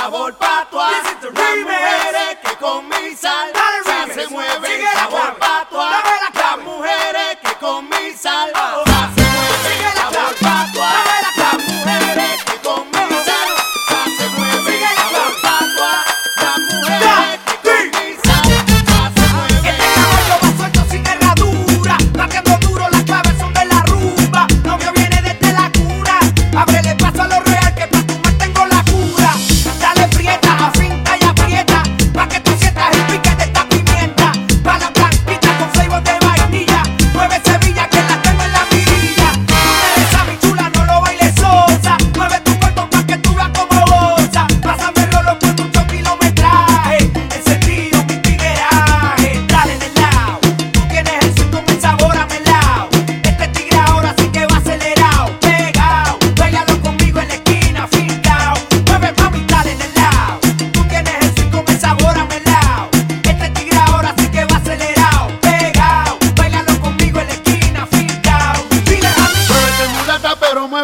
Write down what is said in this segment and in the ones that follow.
sabor patua. Mujeres que con mi sal se mueven sabor patua.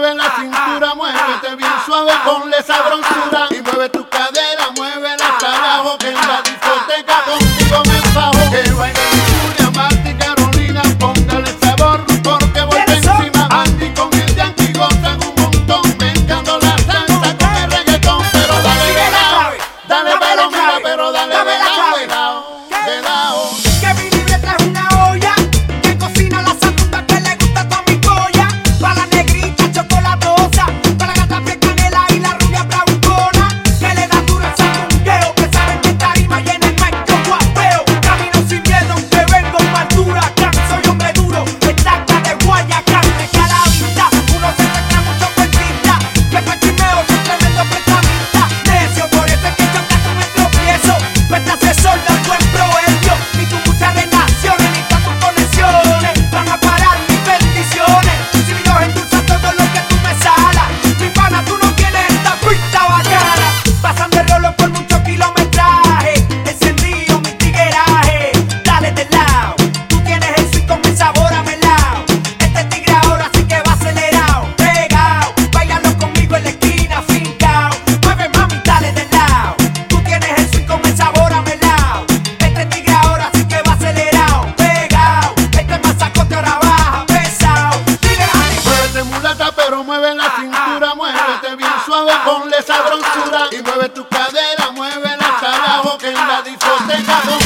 mueve la ah, ah, cintura, ah, muévete bien suave, ponle sabrosura y mueve tu cadera. ponle esa broncura y mueve tu cadera, mueve la carajo que en la discoteca